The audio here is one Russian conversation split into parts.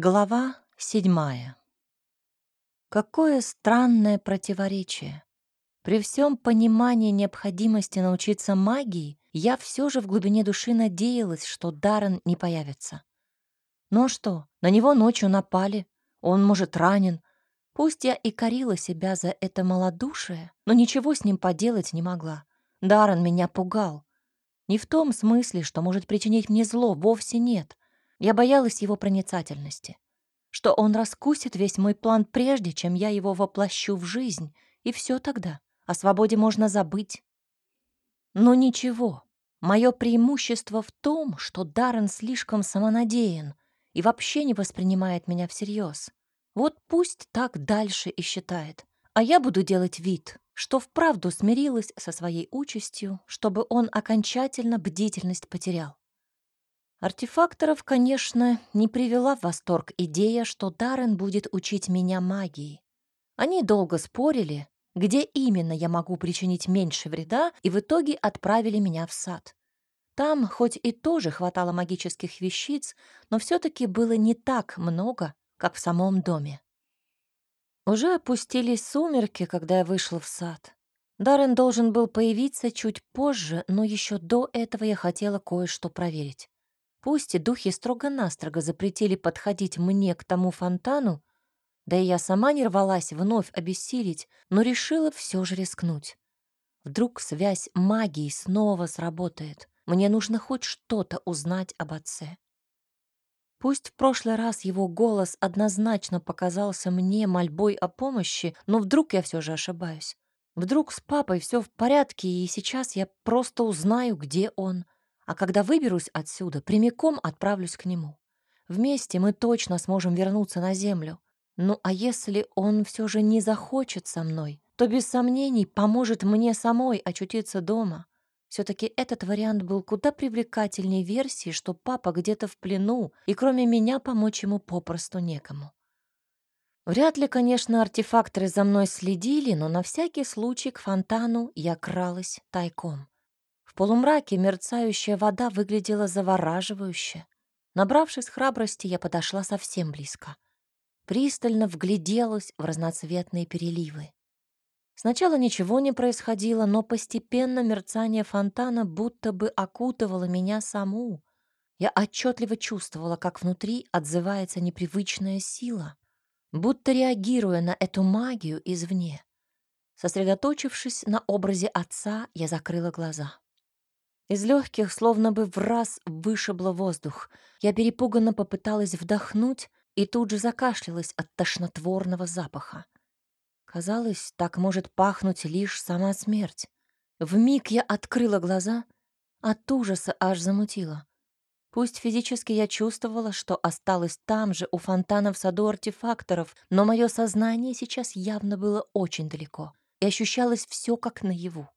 Глава седьмая. Какое странное противоречие. При всем понимании необходимости научиться магии, я все же в глубине души надеялась, что Даррен не появится. Но что, на него ночью напали, он, может, ранен. Пусть я и корила себя за это малодушие, но ничего с ним поделать не могла. Даррен меня пугал. Не в том смысле, что может причинить мне зло, вовсе нет. Я боялась его проницательности, что он раскусит весь мой план прежде, чем я его воплощу в жизнь, и все тогда. О свободе можно забыть. Но ничего, мое преимущество в том, что Даррен слишком самонадеян и вообще не воспринимает меня всерьез. Вот пусть так дальше и считает, а я буду делать вид, что вправду смирилась со своей участью, чтобы он окончательно бдительность потерял. Артефакторов, конечно, не привела в восторг идея, что Даррен будет учить меня магии. Они долго спорили, где именно я могу причинить меньше вреда, и в итоге отправили меня в сад. Там хоть и тоже хватало магических вещиц, но все таки было не так много, как в самом доме. Уже опустились сумерки, когда я вышла в сад. Даррен должен был появиться чуть позже, но еще до этого я хотела кое-что проверить. Пусть духи строго-настрого запретили подходить мне к тому фонтану, да и я сама не рвалась вновь обессилить, но решила все же рискнуть. Вдруг связь магии снова сработает. Мне нужно хоть что-то узнать об отце. Пусть в прошлый раз его голос однозначно показался мне мольбой о помощи, но вдруг я все же ошибаюсь. Вдруг с папой все в порядке, и сейчас я просто узнаю, где он — а когда выберусь отсюда, прямиком отправлюсь к нему. Вместе мы точно сможем вернуться на землю. Ну а если он все же не захочет со мной, то без сомнений поможет мне самой очутиться дома. Все-таки этот вариант был куда привлекательней версии, что папа где-то в плену, и кроме меня помочь ему попросту некому. Вряд ли, конечно, артефакторы за мной следили, но на всякий случай к фонтану я кралась тайком полумраке мерцающая вода выглядела завораживающе. Набравшись храбрости, я подошла совсем близко. Пристально вгляделась в разноцветные переливы. Сначала ничего не происходило, но постепенно мерцание фонтана будто бы окутывало меня саму. Я отчетливо чувствовала, как внутри отзывается непривычная сила, будто реагируя на эту магию извне. Сосредоточившись на образе отца, я закрыла глаза. Из легких словно бы в раз вышибло воздух. Я перепуганно попыталась вдохнуть и тут же закашлялась от тошнотворного запаха. Казалось, так может пахнуть лишь сама смерть. В миг я открыла глаза, от ужаса аж замутила. Пусть физически я чувствовала, что осталась там же, у фонтана в саду артефакторов, но мое сознание сейчас явно было очень далеко, и ощущалось все как наяву.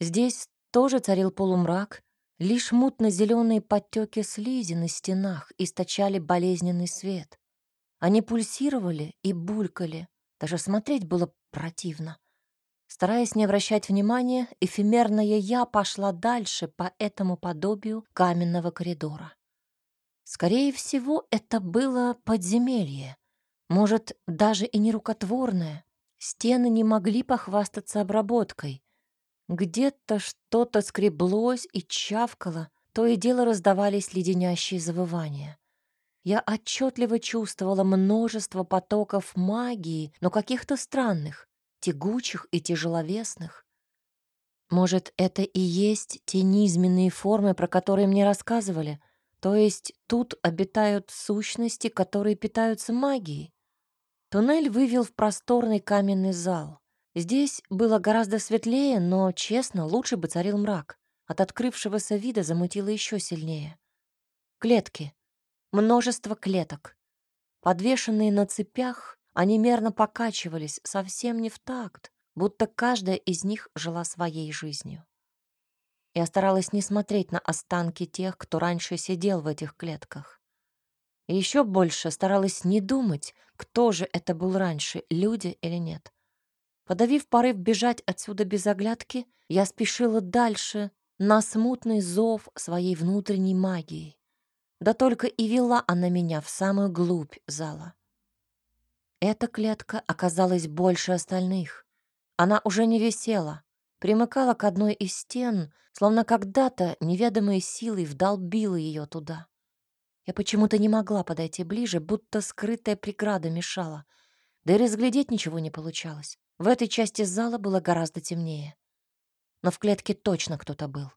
Здесь тоже царил полумрак, лишь мутно-зеленые подтеки слизи на стенах источали болезненный свет. Они пульсировали и булькали, даже смотреть было противно. Стараясь не обращать внимания, эфемерная я пошла дальше по этому подобию каменного коридора. Скорее всего, это было подземелье. Может, даже и не рукотворное. Стены не могли похвастаться обработкой. Где-то что-то скреблось и чавкало, то и дело раздавались леденящие завывания. Я отчетливо чувствовала множество потоков магии, но каких-то странных, тягучих и тяжеловесных. Может, это и есть те низменные формы, про которые мне рассказывали? То есть тут обитают сущности, которые питаются магией? Туннель вывел в просторный каменный зал. Здесь было гораздо светлее, но, честно, лучше бы царил мрак. От открывшегося вида замутило еще сильнее. Клетки. Множество клеток. Подвешенные на цепях, они мерно покачивались, совсем не в такт, будто каждая из них жила своей жизнью. Я старалась не смотреть на останки тех, кто раньше сидел в этих клетках. И еще больше старалась не думать, кто же это был раньше, люди или нет. Подавив порыв бежать отсюда без оглядки, я спешила дальше на смутный зов своей внутренней магии. Да только и вела она меня в самую глубь зала. Эта клетка оказалась больше остальных. Она уже не висела, примыкала к одной из стен, словно когда-то неведомой силой вдолбила ее туда. Я почему-то не могла подойти ближе, будто скрытая преграда мешала. Да и разглядеть ничего не получалось. В этой части зала было гораздо темнее. Но в клетке точно кто-то был.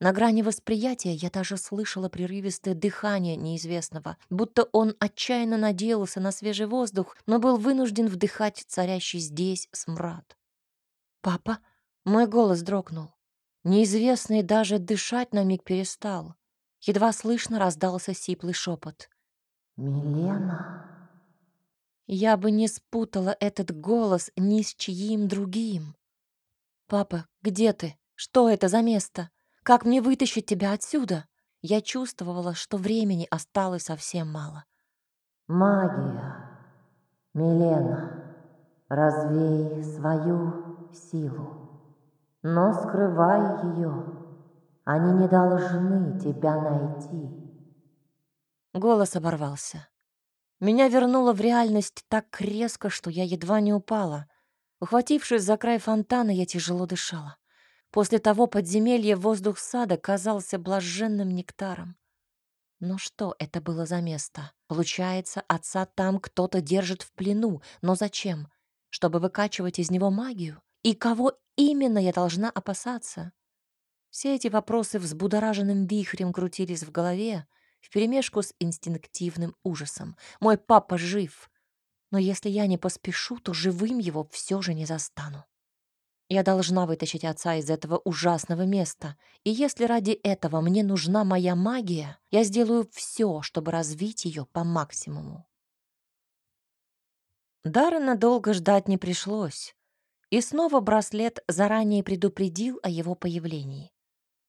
На грани восприятия я даже слышала прерывистое дыхание неизвестного, будто он отчаянно надеялся на свежий воздух, но был вынужден вдыхать царящий здесь смрад. «Папа?» — мой голос дрогнул. Неизвестный даже дышать на миг перестал. Едва слышно раздался сиплый шепот. «Милена?» Я бы не спутала этот голос ни с чьим другим. «Папа, где ты? Что это за место?» Как мне вытащить тебя отсюда? Я чувствовала, что времени осталось совсем мало. Магия. Милена, развей свою силу, но скрывай ее. Они не должны тебя найти. Голос оборвался. Меня вернуло в реальность так резко, что я едва не упала. Ухватившись за край фонтана, я тяжело дышала. После того подземелья воздух сада казался блаженным нектаром. Но что это было за место? Получается, отца там кто-то держит в плену. Но зачем? Чтобы выкачивать из него магию? И кого именно я должна опасаться? Все эти вопросы взбудораженным вихрем крутились в голове, вперемешку с инстинктивным ужасом. Мой папа жив. Но если я не поспешу, то живым его все же не застану. Я должна вытащить отца из этого ужасного места. И если ради этого мне нужна моя магия, я сделаю все, чтобы развить ее по максимуму. Даррена долго ждать не пришлось. И снова браслет заранее предупредил о его появлении.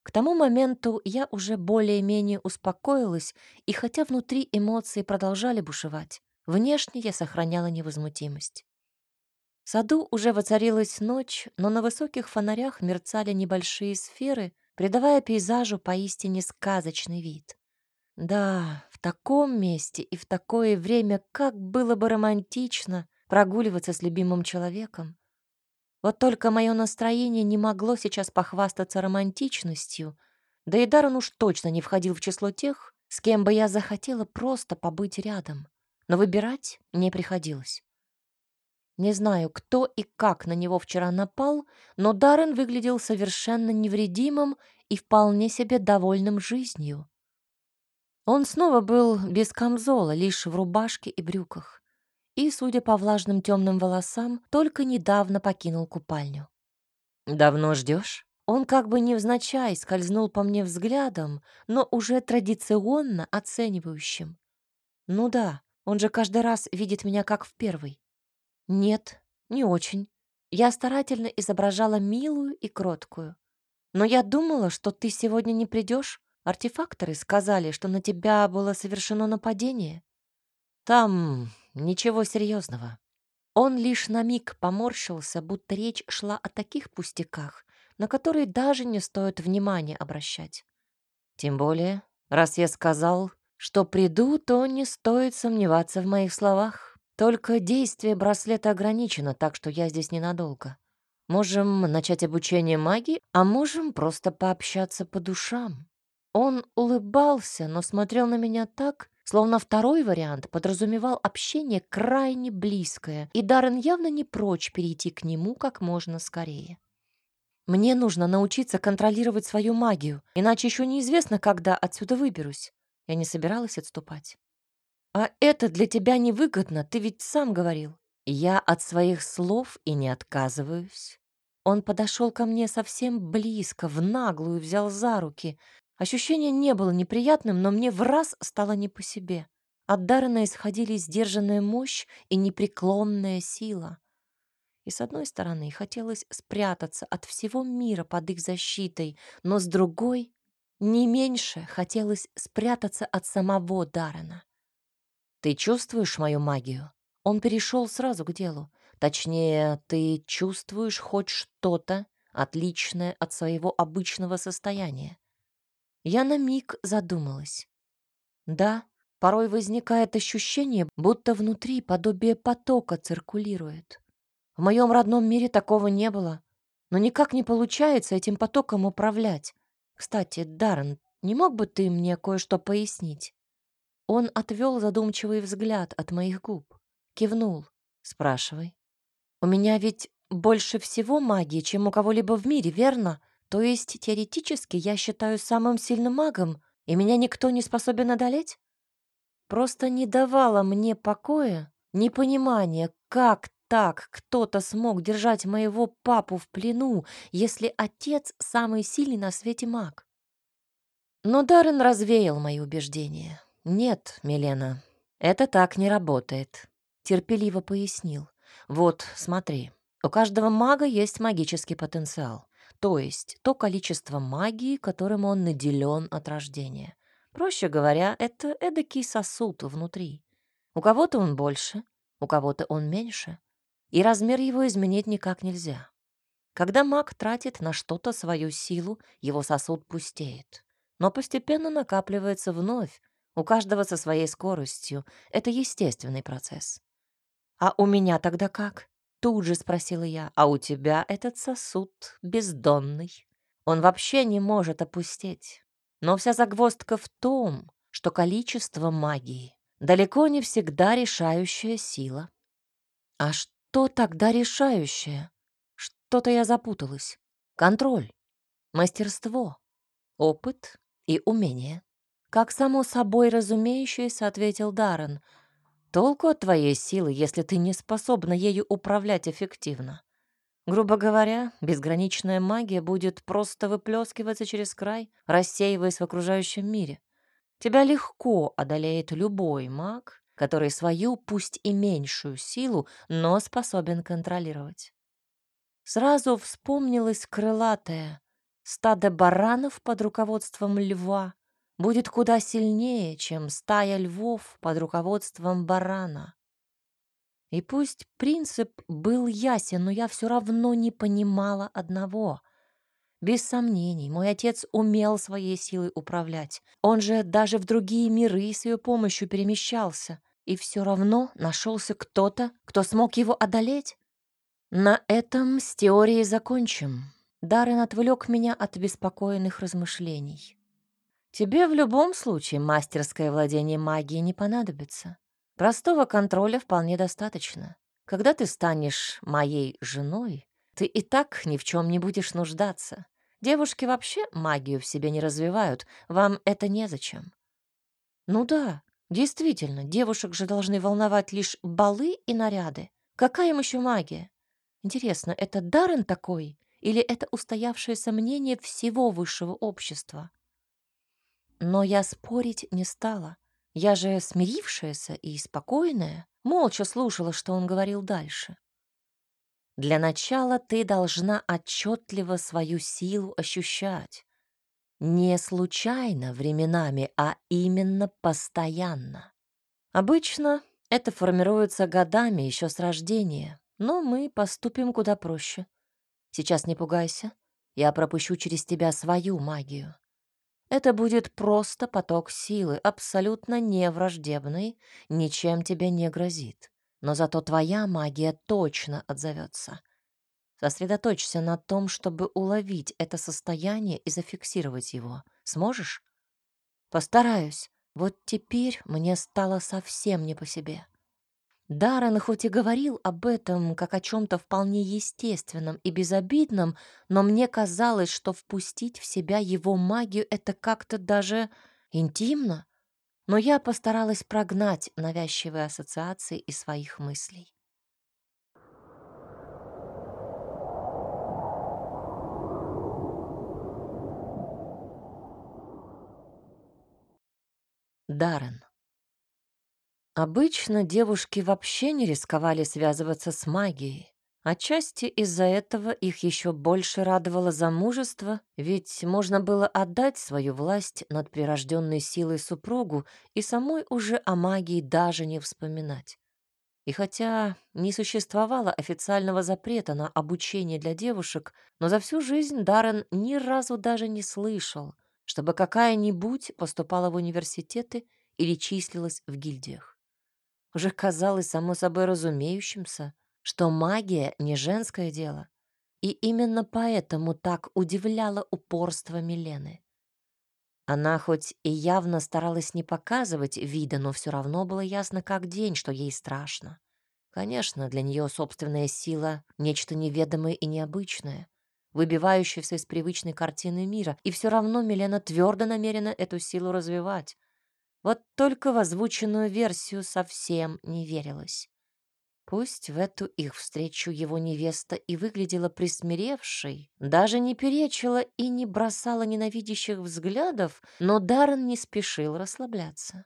К тому моменту я уже более-менее успокоилась, и хотя внутри эмоции продолжали бушевать, внешне я сохраняла невозмутимость. В саду уже воцарилась ночь, но на высоких фонарях мерцали небольшие сферы, придавая пейзажу поистине сказочный вид. Да, в таком месте и в такое время как было бы романтично прогуливаться с любимым человеком. Вот только мое настроение не могло сейчас похвастаться романтичностью, да и Даррен уж точно не входил в число тех, с кем бы я захотела просто побыть рядом. Но выбирать не приходилось. Не знаю, кто и как на него вчера напал, но Даррен выглядел совершенно невредимым и вполне себе довольным жизнью. Он снова был без камзола, лишь в рубашке и брюках. И, судя по влажным темным волосам, только недавно покинул купальню. «Давно ждешь? Он как бы невзначай скользнул по мне взглядом, но уже традиционно оценивающим. Ну да, он же каждый раз видит меня как в первый. Нет, не очень. Я старательно изображала милую и кроткую. Но я думала, что ты сегодня не придешь. Артефакторы сказали, что на тебя было совершено нападение. Там ничего серьезного. Он лишь на миг поморщился, будто речь шла о таких пустяках, на которые даже не стоит внимания обращать. Тем более, раз я сказал, что приду, то не стоит сомневаться в моих словах. Только действие браслета ограничено, так что я здесь ненадолго. Можем начать обучение магии, а можем просто пообщаться по душам. Он улыбался, но смотрел на меня так, словно второй вариант подразумевал общение крайне близкое, и Даррен явно не прочь перейти к нему как можно скорее. Мне нужно научиться контролировать свою магию, иначе еще неизвестно, когда отсюда выберусь. Я не собиралась отступать. «А это для тебя невыгодно, ты ведь сам говорил». «Я от своих слов и не отказываюсь». Он подошел ко мне совсем близко, в наглую взял за руки. Ощущение не было неприятным, но мне в раз стало не по себе. От Даррена исходили сдержанная мощь и непреклонная сила. И с одной стороны хотелось спрятаться от всего мира под их защитой, но с другой не меньше хотелось спрятаться от самого Даррена. Ты чувствуешь мою магию? Он перешел сразу к делу. Точнее, ты чувствуешь хоть что-то, отличное от своего обычного состояния. Я на миг задумалась. Да, порой возникает ощущение, будто внутри подобие потока циркулирует. В моем родном мире такого не было, но никак не получается этим потоком управлять. Кстати, Даррен, не мог бы ты мне кое-что пояснить? Он отвел задумчивый взгляд от моих губ, кивнул. Спрашивай. У меня ведь больше всего магии, чем у кого-либо в мире, верно? То есть теоретически я считаю самым сильным магом, и меня никто не способен одолеть? Просто не давало мне покоя непонимание, как так кто-то смог держать моего папу в плену, если отец самый сильный на свете маг? Но Даррен развеял мои убеждения. «Нет, Милена, это так не работает», — терпеливо пояснил. «Вот, смотри, у каждого мага есть магический потенциал, то есть то количество магии, которым он наделен от рождения. Проще говоря, это эдакий сосуд внутри. У кого-то он больше, у кого-то он меньше, и размер его изменить никак нельзя. Когда маг тратит на что-то свою силу, его сосуд пустеет, но постепенно накапливается вновь, у каждого со своей скоростью. Это естественный процесс. «А у меня тогда как?» Тут же спросила я. «А у тебя этот сосуд бездонный. Он вообще не может опустеть. Но вся загвоздка в том, что количество магии далеко не всегда решающая сила. А что тогда решающее? Что-то я запуталась. Контроль, мастерство, опыт и умение. Как само собой разумеющееся, ответил Даррен. Толку от твоей силы, если ты не способна ею управлять эффективно. Грубо говоря, безграничная магия будет просто выплескиваться через край, рассеиваясь в окружающем мире. Тебя легко одолеет любой маг, который свою, пусть и меньшую силу, но способен контролировать. Сразу вспомнилось крылатое стадо баранов под руководством льва, будет куда сильнее, чем стая львов под руководством барана. И пусть принцип был ясен, но я все равно не понимала одного. Без сомнений, мой отец умел своей силой управлять. Он же даже в другие миры с ее помощью перемещался. И все равно нашелся кто-то, кто смог его одолеть. На этом с теорией закончим. Даррен отвлек меня от беспокойных размышлений. Тебе в любом случае мастерское владение магией не понадобится. Простого контроля вполне достаточно. Когда ты станешь моей женой, ты и так ни в чем не будешь нуждаться. Девушки вообще магию в себе не развивают, вам это незачем. Ну да, действительно, девушек же должны волновать лишь балы и наряды. Какая им еще магия? Интересно, это Даррен такой или это устоявшееся мнение всего высшего общества? Но я спорить не стала. Я же смирившаяся и спокойная, молча слушала, что он говорил дальше. Для начала ты должна отчетливо свою силу ощущать. Не случайно временами, а именно постоянно. Обычно это формируется годами еще с рождения, но мы поступим куда проще. Сейчас не пугайся, я пропущу через тебя свою магию. Это будет просто поток силы, абсолютно не враждебный, ничем тебе не грозит. Но зато твоя магия точно отзовется. Сосредоточься на том, чтобы уловить это состояние и зафиксировать его. Сможешь? Постараюсь. Вот теперь мне стало совсем не по себе. Даррен хоть и говорил об этом как о чем-то вполне естественном и безобидном, но мне казалось, что впустить в себя его магию — это как-то даже интимно. Но я постаралась прогнать навязчивые ассоциации из своих мыслей. Даррен. Обычно девушки вообще не рисковали связываться с магией. Отчасти из-за этого их еще больше радовало замужество, ведь можно было отдать свою власть над прирожденной силой супругу и самой уже о магии даже не вспоминать. И хотя не существовало официального запрета на обучение для девушек, но за всю жизнь Даррен ни разу даже не слышал, чтобы какая-нибудь поступала в университеты или числилась в гильдиях. Уже казалось само собой разумеющимся, что магия не женское дело, и именно поэтому так удивляло упорство Милены. Она хоть и явно старалась не показывать вида, но все равно было ясно как день, что ей страшно. Конечно, для нее собственная сила — нечто неведомое и необычное, выбивающееся из привычной картины мира, и все равно Милена твердо намерена эту силу развивать. Вот только в озвученную версию совсем не верилось. Пусть в эту их встречу его невеста и выглядела присмиревшей, даже не перечила и не бросала ненавидящих взглядов, но Даррен не спешил расслабляться.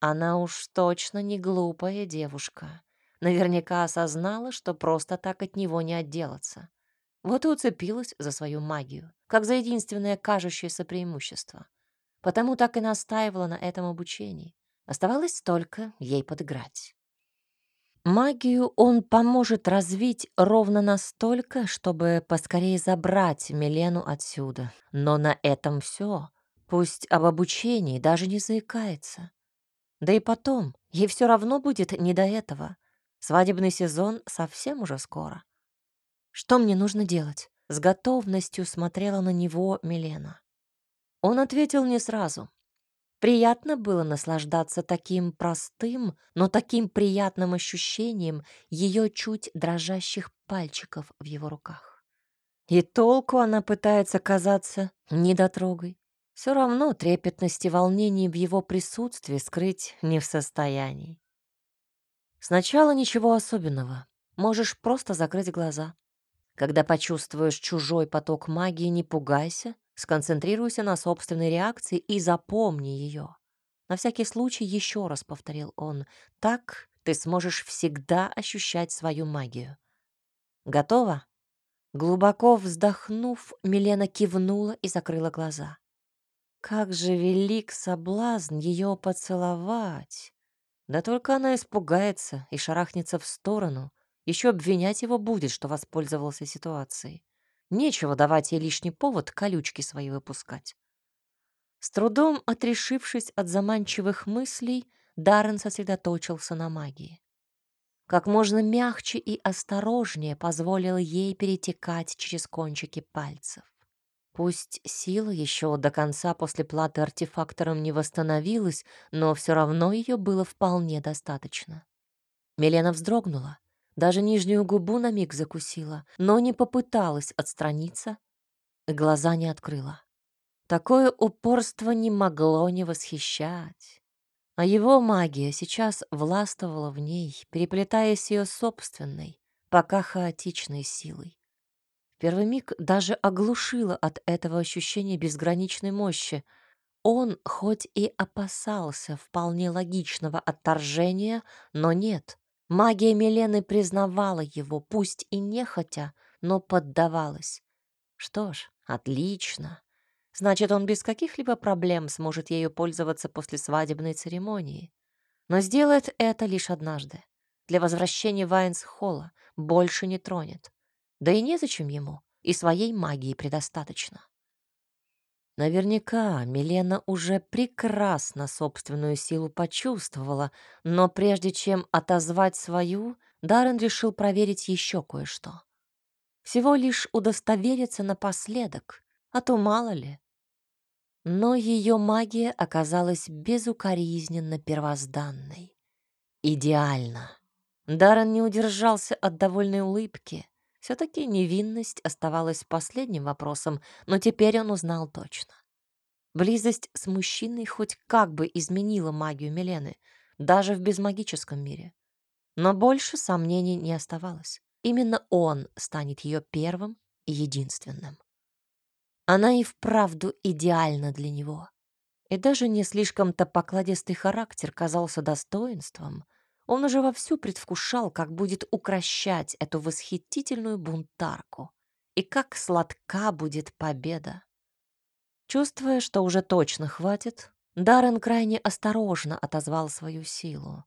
Она уж точно не глупая девушка. Наверняка осознала, что просто так от него не отделаться. Вот и уцепилась за свою магию, как за единственное кажущееся преимущество. Потому так и настаивала на этом обучении. Оставалось только ей подыграть. Магию он поможет развить ровно настолько, чтобы поскорее забрать Милену отсюда. Но на этом все. Пусть об обучении даже не заикается. Да и потом, ей все равно будет не до этого. Свадебный сезон совсем уже скоро. Что мне нужно делать? С готовностью смотрела на него Милена. Он ответил не сразу. Приятно было наслаждаться таким простым, но таким приятным ощущением ее чуть дрожащих пальчиков в его руках. И толку она пытается казаться недотрогой. Все равно трепетность и волнение в его присутствии скрыть не в состоянии. Сначала ничего особенного. Можешь просто закрыть глаза. Когда почувствуешь чужой поток магии, не пугайся, Сконцентрируйся на собственной реакции и запомни ее. На всякий случай еще раз повторил он. Так ты сможешь всегда ощущать свою магию. Готово? Глубоко вздохнув, Милена кивнула и закрыла глаза. Как же велик соблазн ее поцеловать! Да только она испугается и шарахнется в сторону. Еще обвинять его будет, что воспользовался ситуацией. Нечего давать ей лишний повод колючки свои выпускать. С трудом отрешившись от заманчивых мыслей, Даррен сосредоточился на магии. Как можно мягче и осторожнее позволил ей перетекать через кончики пальцев. Пусть сила еще до конца после платы артефактором не восстановилась, но все равно ее было вполне достаточно. Милена вздрогнула, даже нижнюю губу на миг закусила, но не попыталась отстраниться, глаза не открыла. Такое упорство не могло не восхищать. А его магия сейчас властвовала в ней, переплетаясь ее собственной, пока хаотичной силой. В первый миг даже оглушила от этого ощущения безграничной мощи. Он хоть и опасался вполне логичного отторжения, но нет, Магия Милены признавала его, пусть и нехотя, но поддавалась. Что ж, отлично. Значит, он без каких-либо проблем сможет ею пользоваться после свадебной церемонии. Но сделает это лишь однажды. Для возвращения Вайнс-Холла больше не тронет. Да и незачем ему, и своей магии предостаточно. Наверняка Милена уже прекрасно собственную силу почувствовала, но прежде чем отозвать свою, Даррен решил проверить еще кое-что. Всего лишь удостовериться напоследок, а то мало ли. Но ее магия оказалась безукоризненно первозданной. Идеально. Даррен не удержался от довольной улыбки. Все-таки невинность оставалась последним вопросом, но теперь он узнал точно. Близость с мужчиной хоть как бы изменила магию Милены, даже в безмагическом мире. Но больше сомнений не оставалось. Именно он станет ее первым и единственным. Она и вправду идеальна для него. И даже не слишком-то покладистый характер казался достоинством, он уже вовсю предвкушал, как будет укращать эту восхитительную бунтарку и как сладка будет победа. Чувствуя, что уже точно хватит, Даррен крайне осторожно отозвал свою силу.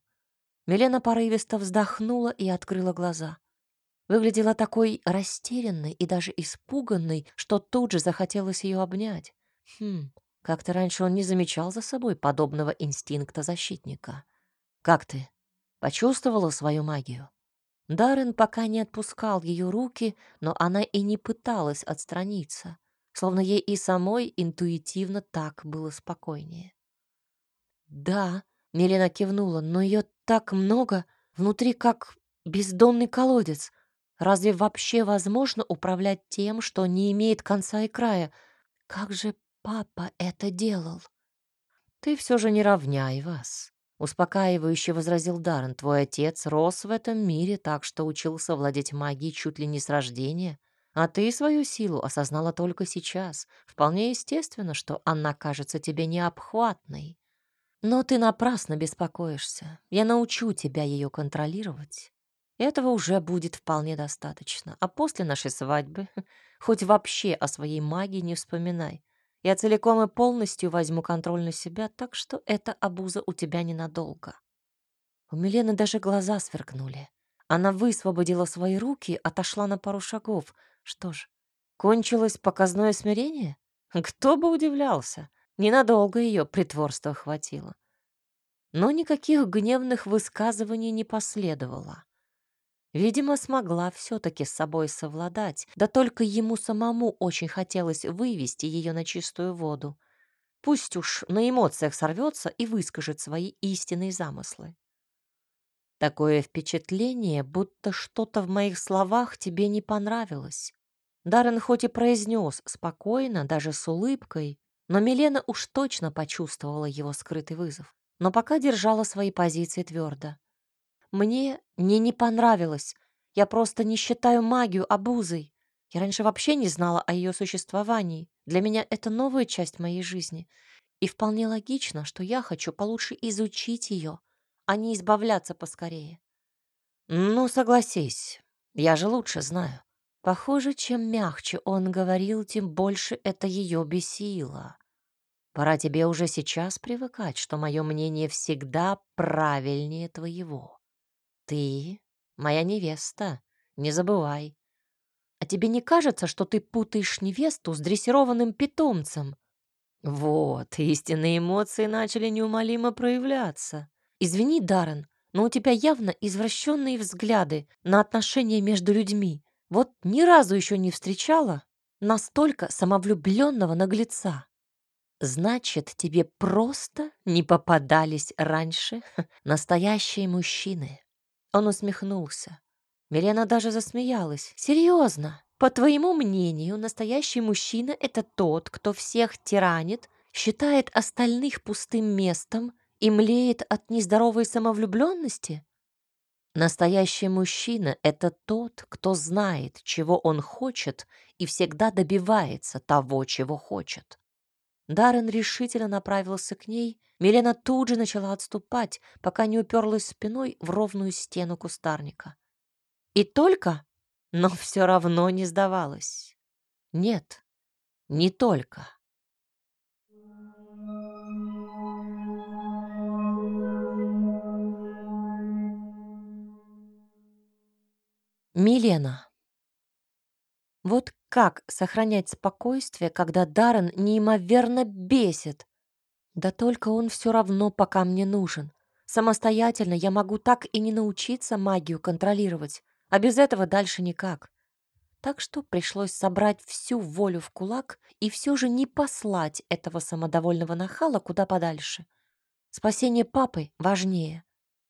Милена порывисто вздохнула и открыла глаза. Выглядела такой растерянной и даже испуганной, что тут же захотелось ее обнять. Хм, Как-то раньше он не замечал за собой подобного инстинкта защитника. «Как ты? Почувствовала свою магию?» Даррен пока не отпускал ее руки, но она и не пыталась отстраниться, словно ей и самой интуитивно так было спокойнее. «Да», — Милена кивнула, — «но ее так много, внутри как бездонный колодец. Разве вообще возможно управлять тем, что не имеет конца и края? Как же папа это делал?» «Ты все же не равняй вас», Успокаивающе возразил Даррен. Твой отец рос в этом мире так, что учился владеть магией чуть ли не с рождения. А ты свою силу осознала только сейчас. Вполне естественно, что она кажется тебе необхватной. Но ты напрасно беспокоишься. Я научу тебя ее контролировать. Этого уже будет вполне достаточно. А после нашей свадьбы хоть вообще о своей магии не вспоминай. Я целиком и полностью возьму контроль на себя, так что эта обуза у тебя ненадолго». У Милены даже глаза сверкнули. Она высвободила свои руки, отошла на пару шагов. Что ж, кончилось показное смирение? Кто бы удивлялся. Ненадолго ее притворство хватило. Но никаких гневных высказываний не последовало. Видимо, смогла все-таки с собой совладать, да только ему самому очень хотелось вывести ее на чистую воду. Пусть уж на эмоциях сорвется и выскажет свои истинные замыслы. Такое впечатление, будто что-то в моих словах тебе не понравилось. Даррен хоть и произнес спокойно, даже с улыбкой, но Милена уж точно почувствовала его скрытый вызов, но пока держала свои позиции твердо. Мне не не понравилось. Я просто не считаю магию обузой. Я раньше вообще не знала о ее существовании. Для меня это новая часть моей жизни. И вполне логично, что я хочу получше изучить ее, а не избавляться поскорее. Ну, согласись, я же лучше знаю. Похоже, чем мягче он говорил, тем больше это ее бесило. Пора тебе уже сейчас привыкать, что мое мнение всегда правильнее твоего. Ты моя невеста, не забывай. А тебе не кажется, что ты путаешь невесту с дрессированным питомцем? Вот, истинные эмоции начали неумолимо проявляться. Извини, Даррен, но у тебя явно извращенные взгляды на отношения между людьми. Вот ни разу еще не встречала настолько самовлюбленного наглеца. Значит, тебе просто не попадались раньше настоящие мужчины. Он усмехнулся. Милена даже засмеялась. «Серьезно? По твоему мнению, настоящий мужчина — это тот, кто всех тиранит, считает остальных пустым местом и млеет от нездоровой самовлюбленности?» Настоящий мужчина — это тот, кто знает, чего он хочет и всегда добивается того, чего хочет. Даррен решительно направился к ней. Милена тут же начала отступать, пока не уперлась спиной в ровную стену кустарника. И только, но все равно не сдавалась. Нет, не только. Милена. Вот как сохранять спокойствие, когда Даррен неимоверно бесит? Да только он все равно пока мне нужен. Самостоятельно я могу так и не научиться магию контролировать, а без этого дальше никак. Так что пришлось собрать всю волю в кулак и все же не послать этого самодовольного нахала куда подальше. Спасение папы важнее.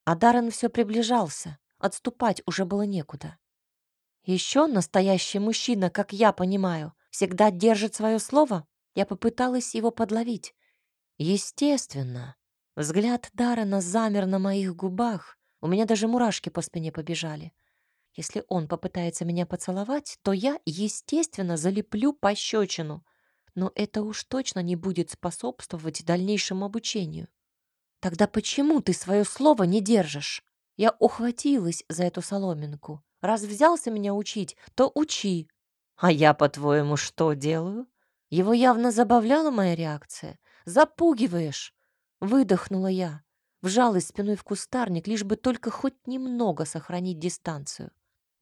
А Даррен все приближался, отступать уже было некуда. Еще настоящий мужчина, как я понимаю, всегда держит свое слово. Я попыталась его подловить. Естественно. Взгляд Даррена замер на моих губах. У меня даже мурашки по спине побежали. Если он попытается меня поцеловать, то я, естественно, залеплю пощечину. Но это уж точно не будет способствовать дальнейшему обучению. Тогда почему ты свое слово не держишь? Я ухватилась за эту соломинку. Раз взялся меня учить, то учи. А я, по-твоему, что делаю? Его явно забавляла моя реакция. Запугиваешь. Выдохнула я. Вжалась спиной в кустарник, лишь бы только хоть немного сохранить дистанцию.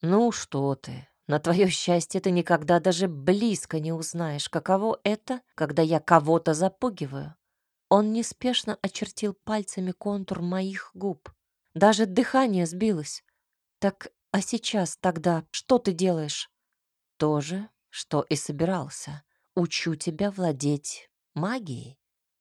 Ну что ты, На твое счастье ты никогда даже близко не узнаешь, каково это, когда я кого-то запугиваю. Он неспешно очертил пальцами контур моих губ. Даже дыхание сбилось. Так, а сейчас тогда что ты делаешь? То же, что и собирался. Учу тебя владеть магией.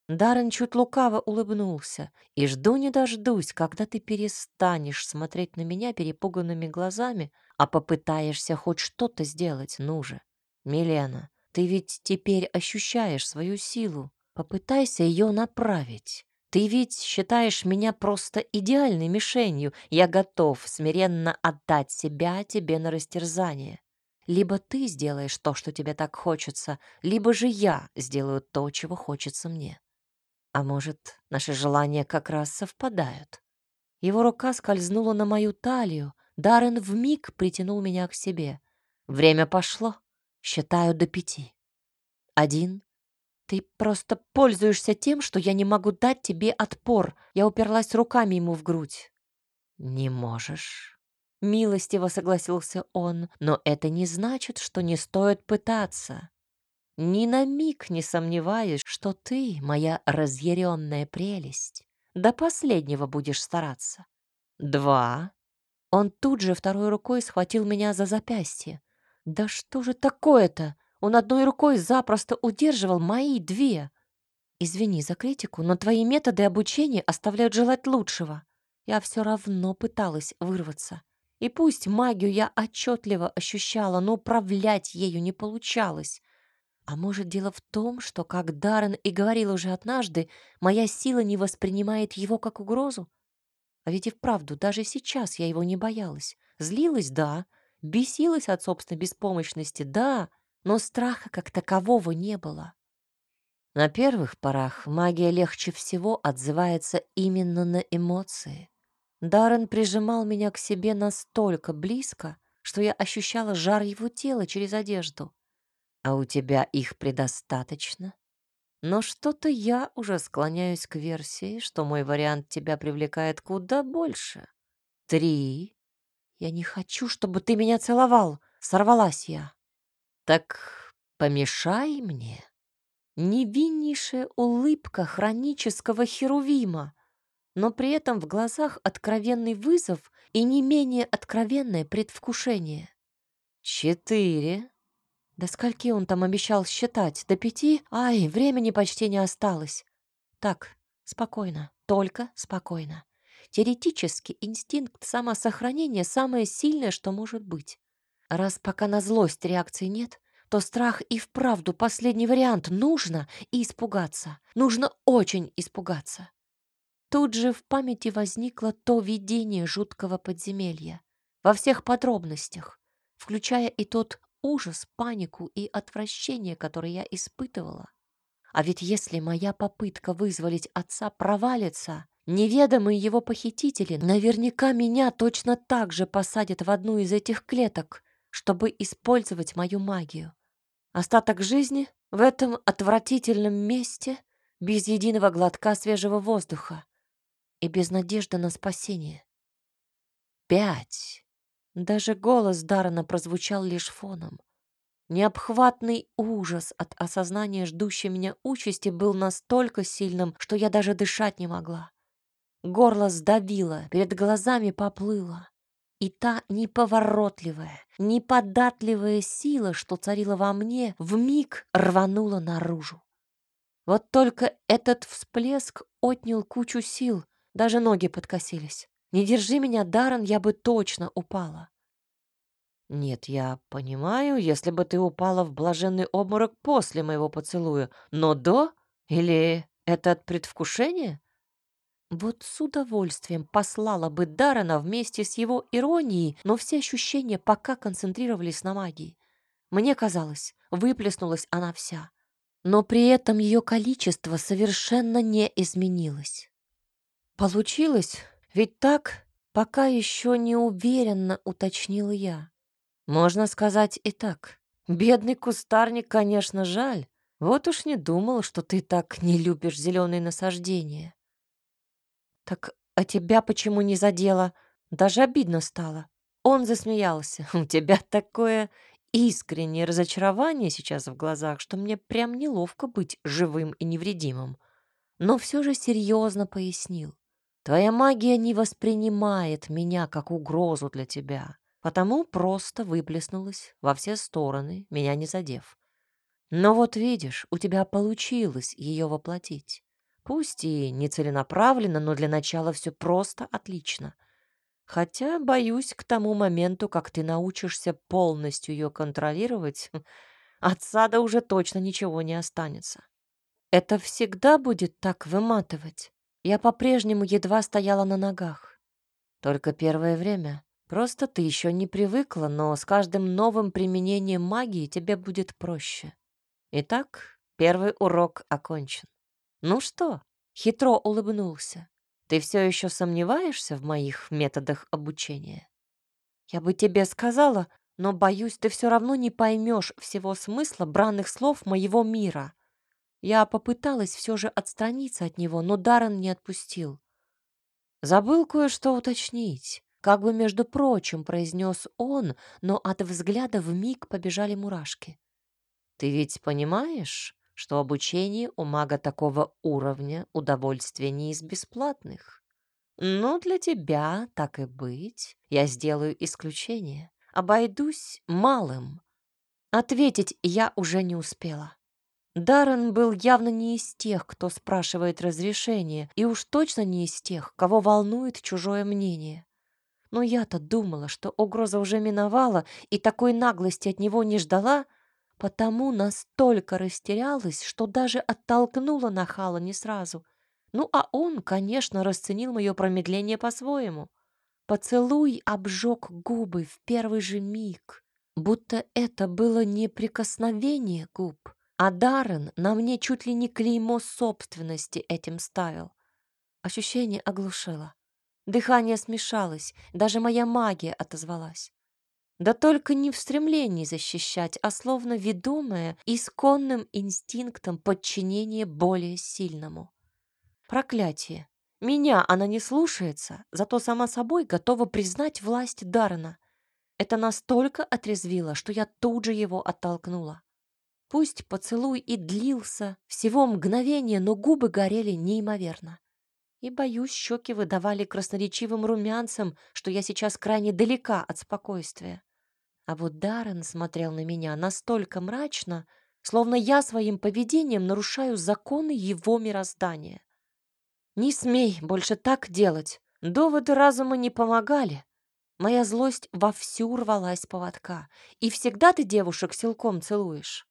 Даррен чуть лукаво улыбнулся. «И жду не дождусь, когда ты перестанешь смотреть на меня перепуганными глазами, а попытаешься хоть что-то сделать, ну же. Милена, ты ведь теперь ощущаешь свою силу. Попытайся ее направить. Ты ведь считаешь меня просто идеальной мишенью. Я готов смиренно отдать себя тебе на растерзание. Либо ты сделаешь то, что тебе так хочется, либо же я сделаю то, чего хочется мне. А может, наши желания как раз совпадают? Его рука скользнула на мою талию. Даррен вмиг притянул меня к себе. Время пошло. Считаю до пяти. Один. Ты просто пользуешься тем, что я не могу дать тебе отпор. Я уперлась руками ему в грудь. Не можешь. Милостиво согласился он, но это не значит, что не стоит пытаться. Ни на миг не сомневаюсь, что ты, моя разъяренная прелесть, до последнего будешь стараться. Два. Он тут же второй рукой схватил меня за запястье. Да что же такое-то? Он одной рукой запросто удерживал мои две. Извини за критику, но твои методы обучения оставляют желать лучшего. Я все равно пыталась вырваться. И пусть магию я отчетливо ощущала, но управлять ею не получалось. А может, дело в том, что, как Даррен и говорил уже однажды, моя сила не воспринимает его как угрозу? А ведь и вправду, даже сейчас я его не боялась. Злилась, да, бесилась от собственной беспомощности, да, но страха как такового не было. На первых порах магия легче всего отзывается именно на эмоции. Даррен прижимал меня к себе настолько близко, что я ощущала жар его тела через одежду а у тебя их предостаточно. Но что-то я уже склоняюсь к версии, что мой вариант тебя привлекает куда больше. Три. Я не хочу, чтобы ты меня целовал. Сорвалась я. Так помешай мне. Невиннейшая улыбка хронического херувима, но при этом в глазах откровенный вызов и не менее откровенное предвкушение. Четыре. До скольки он там обещал считать? До пяти? Ай, времени почти не осталось. Так, спокойно, только спокойно. Теоретически инстинкт самосохранения самое сильное, что может быть. Раз пока на злость реакции нет, то страх и вправду последний вариант. Нужно и испугаться. Нужно очень испугаться. Тут же в памяти возникло то видение жуткого подземелья. Во всех подробностях, включая и тот ужас, панику и отвращение, которое я испытывала. А ведь если моя попытка вызволить отца провалится, неведомые его похитители наверняка меня точно так же посадят в одну из этих клеток, чтобы использовать мою магию. Остаток жизни в этом отвратительном месте без единого глотка свежего воздуха и без надежды на спасение. Пять. Даже голос Дарана прозвучал лишь фоном. Необхватный ужас от осознания ждущей меня участи был настолько сильным, что я даже дышать не могла. Горло сдавило, перед глазами поплыло. И та неповоротливая, неподатливая сила, что царила во мне, вмиг рванула наружу. Вот только этот всплеск отнял кучу сил, даже ноги подкосились. Не держи меня, Даррен, я бы точно упала. Нет, я понимаю, если бы ты упала в блаженный обморок после моего поцелуя, но до? Или это от предвкушения? Вот с удовольствием послала бы Даррена вместе с его иронией, но все ощущения пока концентрировались на магии. Мне казалось, выплеснулась она вся. Но при этом ее количество совершенно не изменилось. Получилось ведь так, пока еще не уверенно уточнила я. Можно сказать и так. Бедный кустарник, конечно, жаль. Вот уж не думал, что ты так не любишь зеленые насаждения. Так а тебя почему не задело? Даже обидно стало. Он засмеялся. «У тебя такое искреннее разочарование сейчас в глазах, что мне прям неловко быть живым и невредимым. Но все же серьезно пояснил. Твоя магия не воспринимает меня как угрозу для тебя, потому просто выплеснулась во все стороны, меня не задев. Но вот видишь, у тебя получилось ее воплотить. Пусть и не целенаправленно, но для начала все просто отлично. Хотя, боюсь, к тому моменту, как ты научишься полностью ее контролировать, от сада уже точно ничего не останется. Это всегда будет так выматывать. Я по-прежнему едва стояла на ногах. Только первое время. Просто ты еще не привыкла, но с каждым новым применением магии тебе будет проще. Итак, первый урок окончен. Ну что? Хитро улыбнулся. Ты все еще сомневаешься в моих методах обучения? Я бы тебе сказала, но боюсь, ты все равно не поймешь всего смысла бранных слов моего мира. Я попыталась все же отстраниться от него, но Даррен не отпустил. Забыл кое-что уточнить. Как бы, между прочим, произнес он, но от взгляда в миг побежали мурашки. Ты ведь понимаешь, что обучение у мага такого уровня удовольствие не из бесплатных. Ну, для тебя, так и быть, я сделаю исключение. Обойдусь малым. Ответить я уже не успела. Даррен был явно не из тех, кто спрашивает разрешение, и уж точно не из тех, кого волнует чужое мнение. Но я-то думала, что угроза уже миновала, и такой наглости от него не ждала, Потому настолько растерялась, что даже оттолкнула нахала не сразу. Ну, а он, конечно, расценил мое промедление по-своему. Поцелуй обжег губы в первый же миг, будто это было не прикосновение губ, а Даррен на мне чуть ли не клеймо собственности этим ставил. Ощущение оглушило. Дыхание смешалось, даже моя магия отозвалась. Да только не в стремлении защищать, а словно ведомое исконным инстинктом подчинения более сильному. Проклятие. Меня она не слушается, зато сама собой готова признать власть Дарна. Это настолько отрезвило, что я тут же его оттолкнула. Пусть поцелуй и длился всего мгновение, но губы горели неимоверно. И, боюсь, щеки выдавали красноречивым румянцем, что я сейчас крайне далека от спокойствия. А вот Даррен смотрел на меня настолько мрачно, словно я своим поведением нарушаю законы его мироздания. «Не смей больше так делать. Доводы разума не помогали. Моя злость вовсю рвалась поводка. И всегда ты девушек силком целуешь?»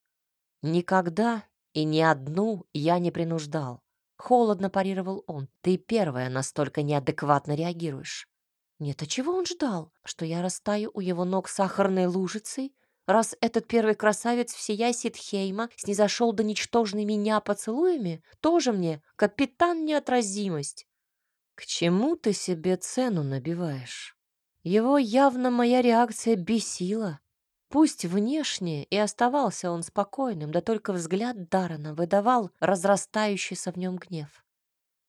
«Никогда и ни одну я не принуждал. Холодно парировал он. Ты первая настолько неадекватно реагируешь. Нет, а чего он ждал? Что я растаю у его ног сахарной лужицей? Раз этот первый красавец всея Ситхейма снизошел до ничтожной меня поцелуями, тоже мне капитан неотразимость. К чему ты себе цену набиваешь? Его явно моя реакция бесила. Пусть внешне и оставался он спокойным, да только взгляд Дарана выдавал разрастающийся в нем гнев.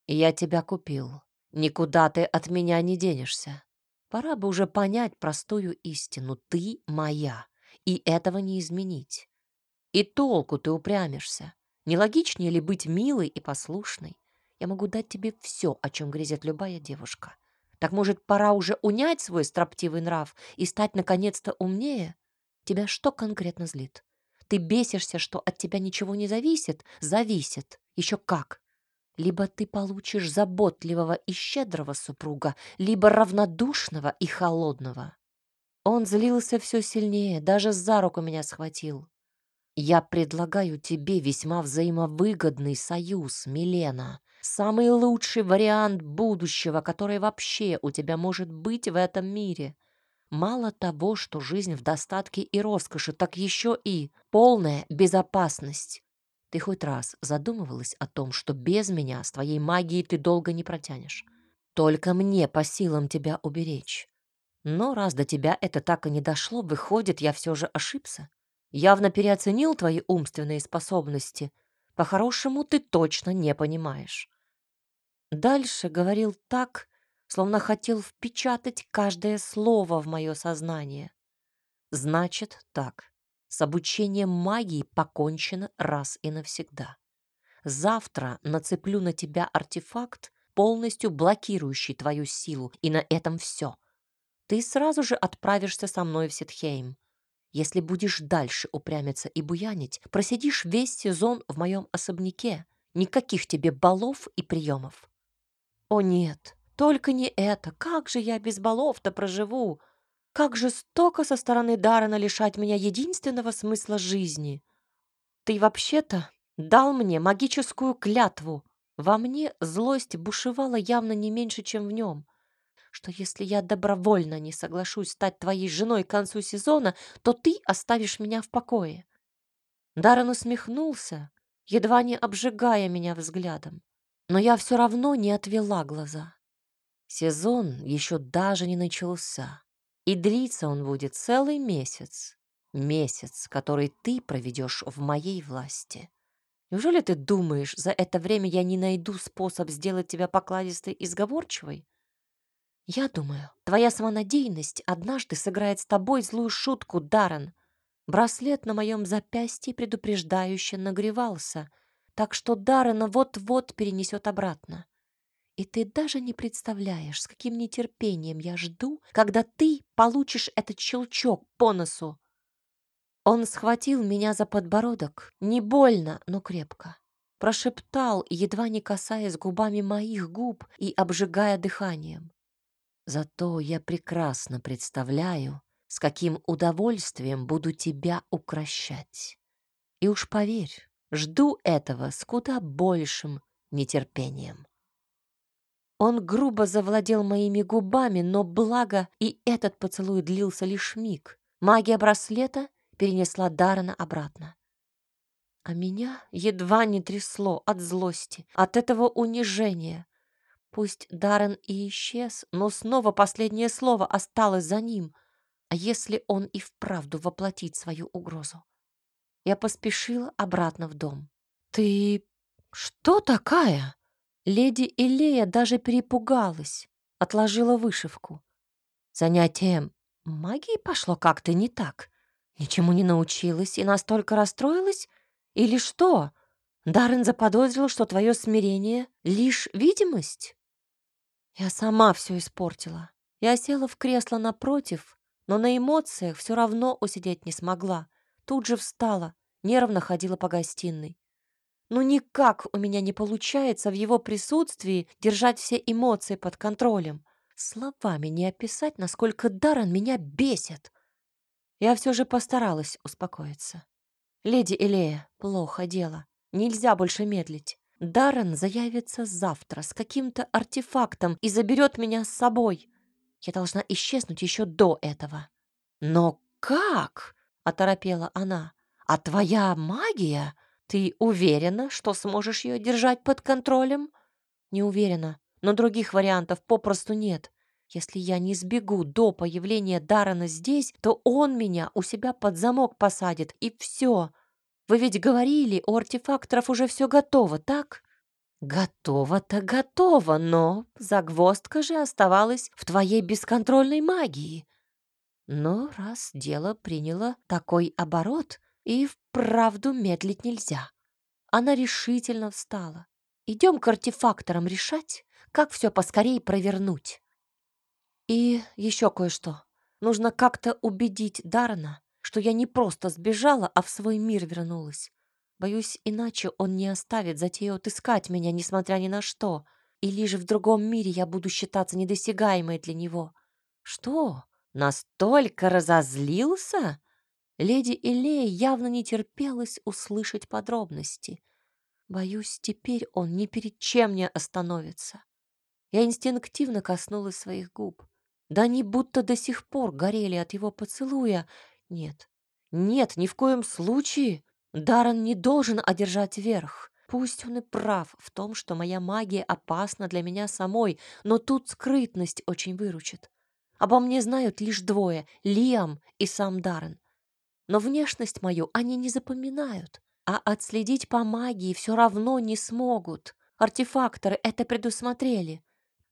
«Я тебя купил. Никуда ты от меня не денешься. Пора бы уже понять простую истину. Ты моя, и этого не изменить. И толку ты упрямишься. Не логичнее ли быть милой и послушной? Я могу дать тебе все, о чем грезит любая девушка. Так, может, пора уже унять свой строптивый нрав и стать наконец-то умнее? Тебя что конкретно злит? Ты бесишься, что от тебя ничего не зависит? Зависит. Еще как. Либо ты получишь заботливого и щедрого супруга, либо равнодушного и холодного. Он злился все сильнее, даже за руку меня схватил. Я предлагаю тебе весьма взаимовыгодный союз, Милена. Самый лучший вариант будущего, который вообще у тебя может быть в этом мире. Мало того, что жизнь в достатке и роскоши, так еще и полная безопасность. Ты хоть раз задумывалась о том, что без меня с твоей магией ты долго не протянешь? Только мне по силам тебя уберечь. Но раз до тебя это так и не дошло, выходит, я все же ошибся. Явно переоценил твои умственные способности. По-хорошему, ты точно не понимаешь. Дальше говорил так, словно хотел впечатать каждое слово в мое сознание. Значит так, с обучением магии покончено раз и навсегда. Завтра нацеплю на тебя артефакт, полностью блокирующий твою силу, и на этом все. Ты сразу же отправишься со мной в Ситхейм. Если будешь дальше упрямиться и буянить, просидишь весь сезон в моем особняке. Никаких тебе балов и приемов. О нет, только не это. Как же я без балов-то проживу? Как жестоко со стороны Даррена лишать меня единственного смысла жизни. Ты вообще-то дал мне магическую клятву. Во мне злость бушевала явно не меньше, чем в нем что если я добровольно не соглашусь стать твоей женой к концу сезона, то ты оставишь меня в покое. Даррен усмехнулся, едва не обжигая меня взглядом. Но я все равно не отвела глаза. Сезон еще даже не начался, и длиться он будет целый месяц. Месяц, который ты проведешь в моей власти. Неужели ты думаешь, за это время я не найду способ сделать тебя покладистой и сговорчивой? Я думаю, твоя самонадеянность однажды сыграет с тобой злую шутку, Даррен. Браслет на моем запястье предупреждающе нагревался, так что Даррена вот-вот перенесет обратно. И ты даже не представляешь, с каким нетерпением я жду, когда ты получишь этот щелчок по носу. Он схватил меня за подбородок, не больно, но крепко. Прошептал, едва не касаясь губами моих губ и обжигая дыханием. Зато я прекрасно представляю, с каким удовольствием буду тебя укращать. И уж поверь, жду этого с куда большим нетерпением. Он грубо завладел моими губами, но благо и этот поцелуй длился лишь миг. Магия браслета перенесла Дарана обратно. А меня едва не трясло от злости, от этого унижения, Пусть Даррен и исчез, но снова последнее слово осталось за ним. А если он и вправду воплотит свою угрозу? Я поспешила обратно в дом. «Ты что такая?» Леди Элея даже перепугалась, отложила вышивку. Занятие магией пошло как-то не так. Ничему не научилась и настолько расстроилась? Или что? Даррен заподозрил, что твое смирение — лишь видимость? Я сама все испортила. Я села в кресло напротив, но на эмоциях все равно усидеть не смогла. Тут же встала, нервно ходила по гостиной. Ну никак у меня не получается в его присутствии держать все эмоции под контролем. Словами не описать, насколько Даррен меня бесит. Я все же постаралась успокоиться. Леди Элея, плохо дело. Нельзя больше медлить. Даррен заявится завтра с каким-то артефактом и заберет меня с собой. Я должна исчезнуть еще до этого. Но как? оторопела она. А твоя магия? Ты уверена, что сможешь ее держать под контролем? Не уверена, но других вариантов попросту нет. Если я не сбегу до появления Даррена здесь, то он меня у себя под замок посадит, и все. Вы ведь говорили, у артефакторов уже все готово, так? Готово-то готово, но загвоздка же оставалась в твоей бесконтрольной магии. Но раз дело приняло такой оборот, и вправду медлить нельзя. Она решительно встала. Идем к артефакторам решать, как все поскорее провернуть. И еще кое-что. Нужно как-то убедить Дарна, что я не просто сбежала, а в свой мир вернулась. Боюсь, иначе он не оставит затею отыскать меня, несмотря ни на что. И лишь в другом мире я буду считаться недосягаемой для него. Что? Настолько разозлился? Леди Элея явно не терпелась услышать подробности. Боюсь, теперь он ни перед чем не остановится. Я инстинктивно коснулась своих губ. Да они будто до сих пор горели от его поцелуя, нет, нет, ни в коем случае. Даррен не должен одержать верх. Пусть он и прав в том, что моя магия опасна для меня самой, но тут скрытность очень выручит. Обо мне знают лишь двое — Лиам и сам Даррен. Но внешность мою они не запоминают, а отследить по магии все равно не смогут. Артефакторы это предусмотрели.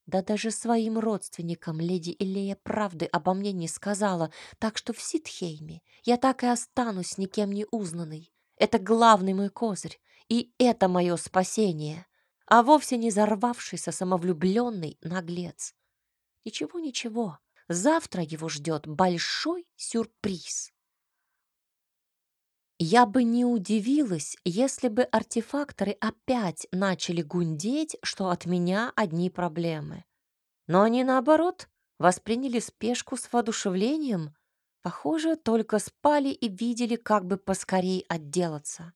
Да даже своим родственникам леди Илея правды обо мне не сказала, так что в Ситхейме я так и останусь никем не узнанной. Это главный мой козырь, и это мое спасение, а вовсе не зарвавшийся самовлюбленный наглец. Ничего-ничего, завтра его ждет большой сюрприз. Я бы не удивилась, если бы артефакторы опять начали гундеть, что от меня одни проблемы. Но они, наоборот, восприняли спешку с воодушевлением. Похоже, только спали и видели, как бы поскорей отделаться.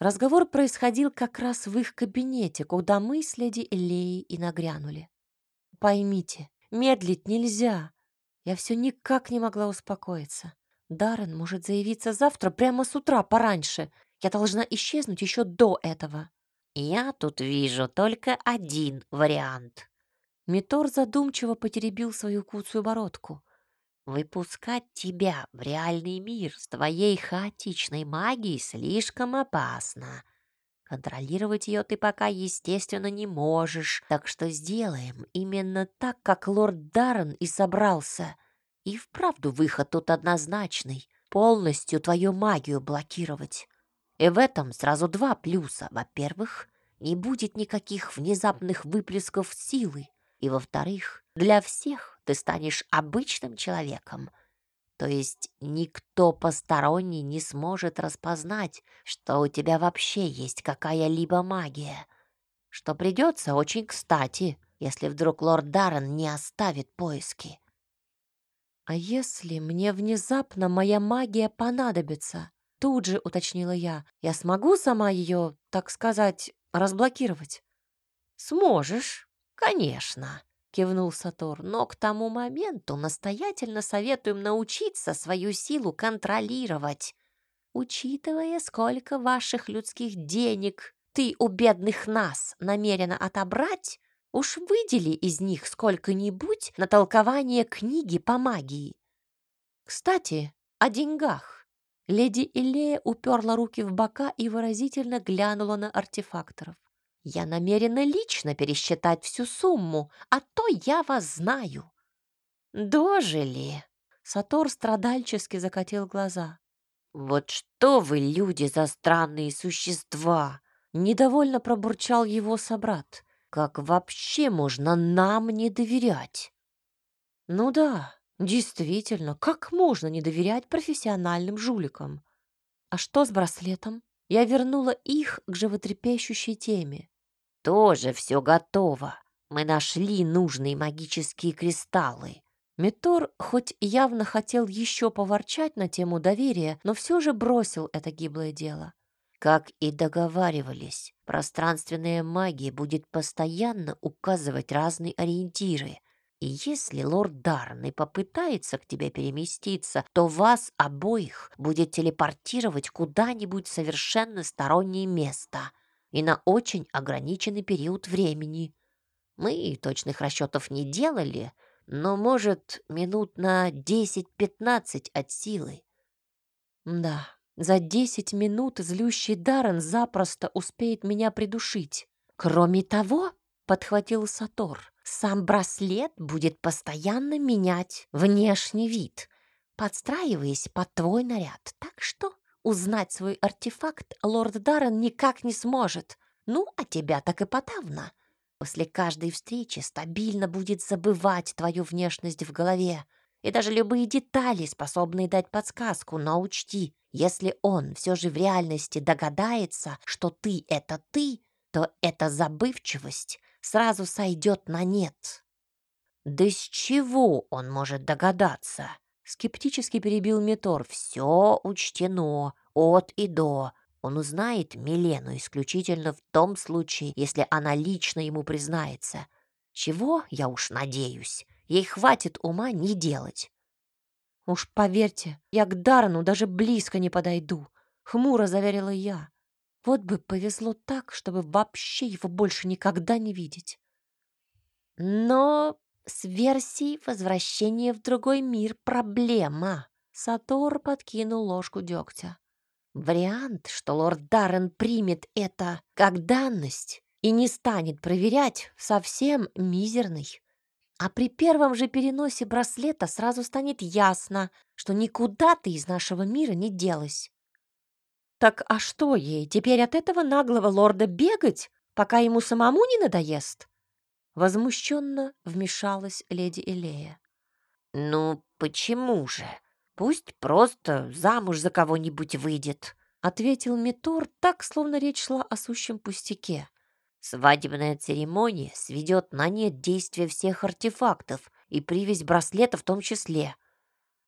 Разговор происходил как раз в их кабинете, куда мы с леди Элеей и нагрянули. Поймите, медлить нельзя. Я все никак не могла успокоиться. Даррен может заявиться завтра прямо с утра пораньше. Я должна исчезнуть еще до этого. Я тут вижу только один вариант. Митор задумчиво потеребил свою куцую бородку. Выпускать тебя в реальный мир с твоей хаотичной магией слишком опасно. Контролировать ее ты пока, естественно, не можешь, так что сделаем именно так, как лорд Даррен и собрался. И вправду выход тут однозначный — полностью твою магию блокировать. И в этом сразу два плюса. Во-первых, не будет никаких внезапных выплесков силы. И во-вторых, для всех ты станешь обычным человеком. То есть никто посторонний не сможет распознать, что у тебя вообще есть какая-либо магия. Что придется очень кстати, если вдруг лорд Даррен не оставит поиски. «А если мне внезапно моя магия понадобится?» Тут же уточнила я. «Я смогу сама ее, так сказать, разблокировать?» «Сможешь, конечно», — кивнул Сатор. «Но к тому моменту настоятельно советуем научиться свою силу контролировать, учитывая, сколько ваших людских денег ты у бедных нас намерена отобрать, Уж выдели из них сколько-нибудь на толкование книги по магии. Кстати, о деньгах. Леди Илея уперла руки в бока и выразительно глянула на артефакторов. «Я намерена лично пересчитать всю сумму, а то я вас знаю». «Дожили!» Сатор страдальчески закатил глаза. «Вот что вы, люди, за странные существа!» Недовольно пробурчал его собрат. Как вообще можно нам не доверять? Ну да, действительно, как можно не доверять профессиональным жуликам? А что с браслетом? Я вернула их к животрепещущей теме. Тоже все готово. Мы нашли нужные магические кристаллы. Метор хоть явно хотел еще поворчать на тему доверия, но все же бросил это гиблое дело. Как и договаривались, пространственная магия будет постоянно указывать разные ориентиры. И если лорд Дарн попытается к тебе переместиться, то вас обоих будет телепортировать куда-нибудь совершенно стороннее место и на очень ограниченный период времени. Мы точных расчетов не делали, но, может, минут на 10-15 от силы. Да, за десять минут злющий Даррен запросто успеет меня придушить. Кроме того, подхватил Сатор, сам браслет будет постоянно менять внешний вид, подстраиваясь под твой наряд. Так что узнать свой артефакт лорд Даррен никак не сможет. Ну, а тебя так и подавно. После каждой встречи стабильно будет забывать твою внешность в голове и даже любые детали, способные дать подсказку, но учти, если он все же в реальности догадается, что ты — это ты, то эта забывчивость сразу сойдет на нет. Да с чего он может догадаться? Скептически перебил Митор. Все учтено, от и до. Он узнает Милену исключительно в том случае, если она лично ему признается. Чего, я уж надеюсь, ей хватит ума не делать. «Уж поверьте, я к Дарну даже близко не подойду», — хмуро заверила я. «Вот бы повезло так, чтобы вообще его больше никогда не видеть». «Но с версией возвращения в другой мир проблема», — Сатор подкинул ложку дегтя. «Вариант, что лорд Даррен примет это как данность, и не станет проверять, совсем мизерный. А при первом же переносе браслета сразу станет ясно, что никуда ты из нашего мира не делась. Так а что ей, теперь от этого наглого лорда бегать, пока ему самому не надоест? Возмущенно вмешалась леди Элея. «Ну, почему же? Пусть просто замуж за кого-нибудь выйдет», — ответил Митор так, словно речь шла о сущем пустяке. «Свадебная церемония сведет на нет действие всех артефактов и привязь браслета в том числе».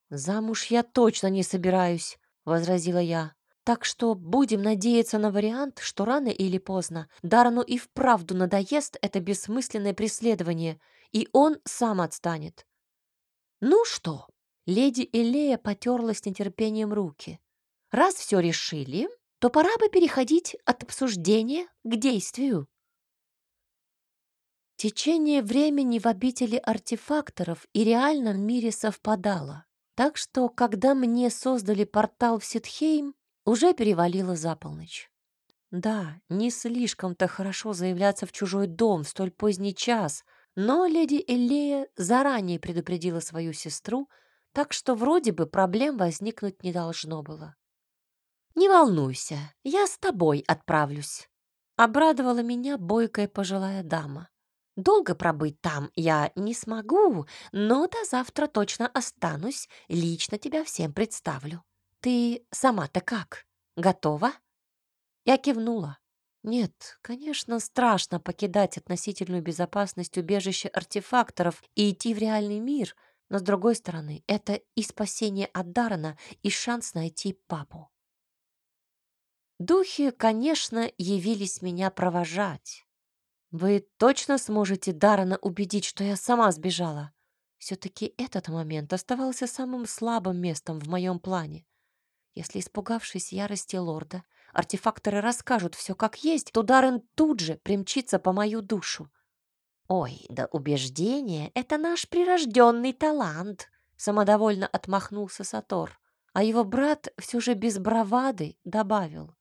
«Замуж я точно не собираюсь», — возразила я. «Так что будем надеяться на вариант, что рано или поздно Дарану и вправду надоест это бессмысленное преследование, и он сам отстанет. «Ну что?» — леди Элея потерла с нетерпением руки. «Раз все решили, то пора бы переходить от обсуждения к действию». Течение времени в обители артефакторов и реальном мире совпадало, так что, когда мне создали портал в Ситхейм, уже перевалило за полночь. Да, не слишком-то хорошо заявляться в чужой дом в столь поздний час, но леди Элея заранее предупредила свою сестру, так что вроде бы проблем возникнуть не должно было. «Не волнуйся, я с тобой отправлюсь», — обрадовала меня бойкая пожилая дама. «Долго пробыть там я не смогу, но до завтра точно останусь, лично тебя всем представлю. Ты сама-то как? Готова?» Я кивнула. Нет, конечно, страшно покидать относительную безопасность убежища артефакторов и идти в реальный мир, но, с другой стороны, это и спасение от Дарана, и шанс найти папу. Духи, конечно, явились меня провожать. Вы точно сможете Дарана убедить, что я сама сбежала? Все-таки этот момент оставался самым слабым местом в моем плане. Если, испугавшись ярости лорда, артефакторы расскажут все как есть, то Даррен тут же примчится по мою душу. «Ой, да убеждение — это наш прирожденный талант», — самодовольно отмахнулся Сатор. А его брат все же без бравады добавил.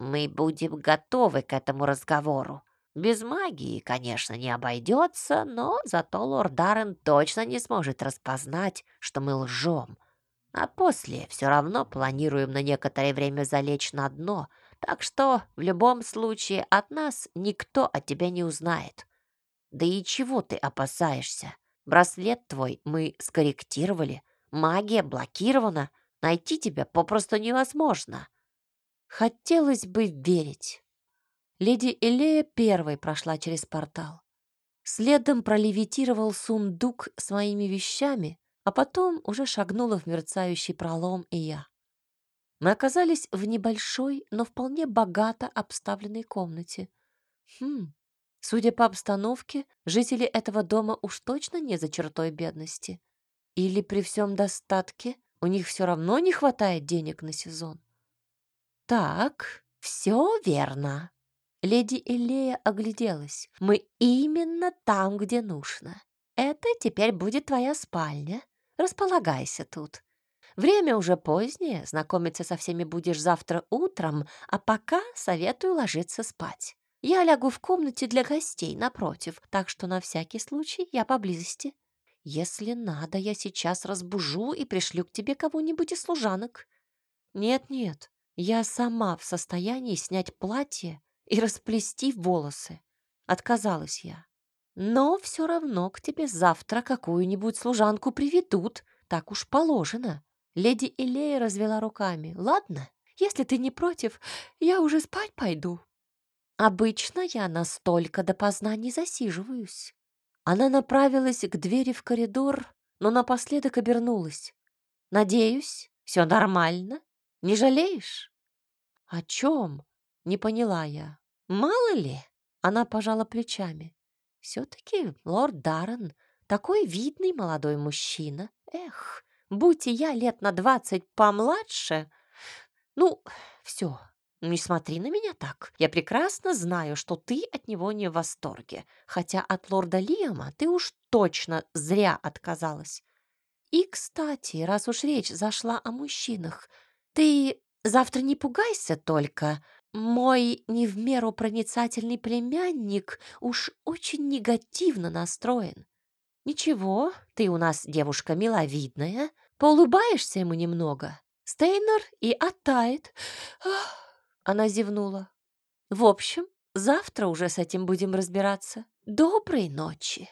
«Мы будем готовы к этому разговору. Без магии, конечно, не обойдется, но зато лорд Даррен точно не сможет распознать, что мы лжем, а после все равно планируем на некоторое время залечь на дно, так что в любом случае от нас никто о тебя не узнает. Да и чего ты опасаешься? Браслет твой мы скорректировали, магия блокирована, найти тебя попросту невозможно. Хотелось бы верить. Леди Элея первой прошла через портал. Следом пролевитировал сундук с моими вещами, а потом уже шагнула в мерцающий пролом и я. Мы оказались в небольшой, но вполне богато обставленной комнате. Хм, судя по обстановке, жители этого дома уж точно не за чертой бедности. Или при всем достатке у них все равно не хватает денег на сезон. Так, все верно. Леди Элея огляделась. Мы именно там, где нужно. Это теперь будет твоя спальня. Располагайся тут. Время уже позднее, знакомиться со всеми будешь завтра утром, а пока советую ложиться спать. Я лягу в комнате для гостей напротив, так что на всякий случай я поблизости. Если надо, я сейчас разбужу и пришлю к тебе кого-нибудь из служанок. Нет-нет, я сама в состоянии снять платье и расплести волосы. Отказалась я. Но все равно к тебе завтра какую-нибудь служанку приведут, так уж положено. Леди Илея развела руками. Ладно, если ты не против, я уже спать пойду. Обычно я настолько допоздна не засиживаюсь. Она направилась к двери в коридор, но напоследок обернулась. Надеюсь, все нормально? Не жалеешь? О чем? Не поняла я. Мало ли? Она пожала плечами. Все-таки лорд Даррен такой видный молодой мужчина. Эх, будь я лет на двадцать помладше. Ну, все, не смотри на меня так. Я прекрасно знаю, что ты от него не в восторге. Хотя от лорда Лиама ты уж точно зря отказалась. И, кстати, раз уж речь зашла о мужчинах, ты завтра не пугайся только. Мой не в меру проницательный племянник уж очень негативно настроен. Ничего, ты у нас девушка миловидная, поулыбаешься ему немного. Стейнер и оттает. Ах, она зевнула. В общем, завтра уже с этим будем разбираться. Доброй ночи.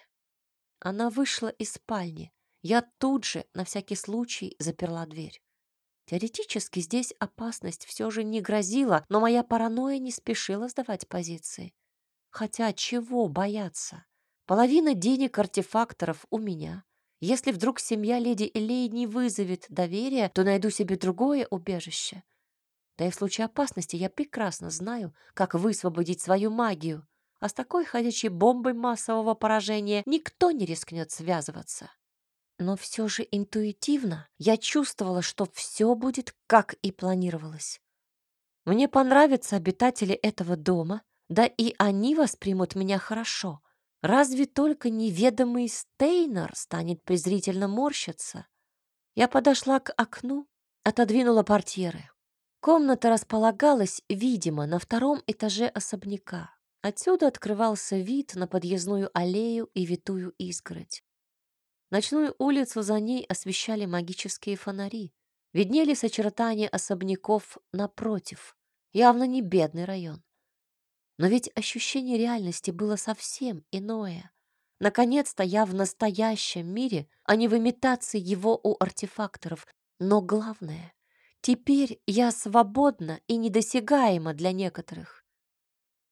Она вышла из спальни. Я тут же, на всякий случай, заперла дверь. Теоретически здесь опасность все же не грозила, но моя паранойя не спешила сдавать позиции. Хотя чего бояться? Половина денег артефакторов у меня. Если вдруг семья леди Элей не вызовет доверия, то найду себе другое убежище. Да и в случае опасности я прекрасно знаю, как высвободить свою магию, а с такой ходячей бомбой массового поражения никто не рискнет связываться. Но все же интуитивно я чувствовала, что все будет, как и планировалось. Мне понравятся обитатели этого дома, да и они воспримут меня хорошо. Разве только неведомый Стейнер станет презрительно морщиться? Я подошла к окну, отодвинула портьеры. Комната располагалась, видимо, на втором этаже особняка. Отсюда открывался вид на подъездную аллею и витую изгородь. Ночную улицу за ней освещали магические фонари. Виднелись очертания особняков напротив. Явно не бедный район. Но ведь ощущение реальности было совсем иное. Наконец-то я в настоящем мире, а не в имитации его у артефакторов. Но главное, теперь я свободна и недосягаема для некоторых.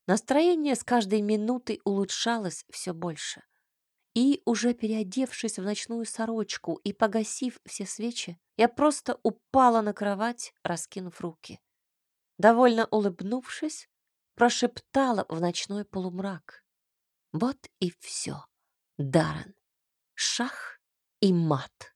Настроение с каждой минутой улучшалось все больше. И, уже переодевшись в ночную сорочку и погасив все свечи, я просто упала на кровать, раскинув руки. Довольно улыбнувшись, прошептала в ночной полумрак. Вот и все. Даррен. Шах и мат.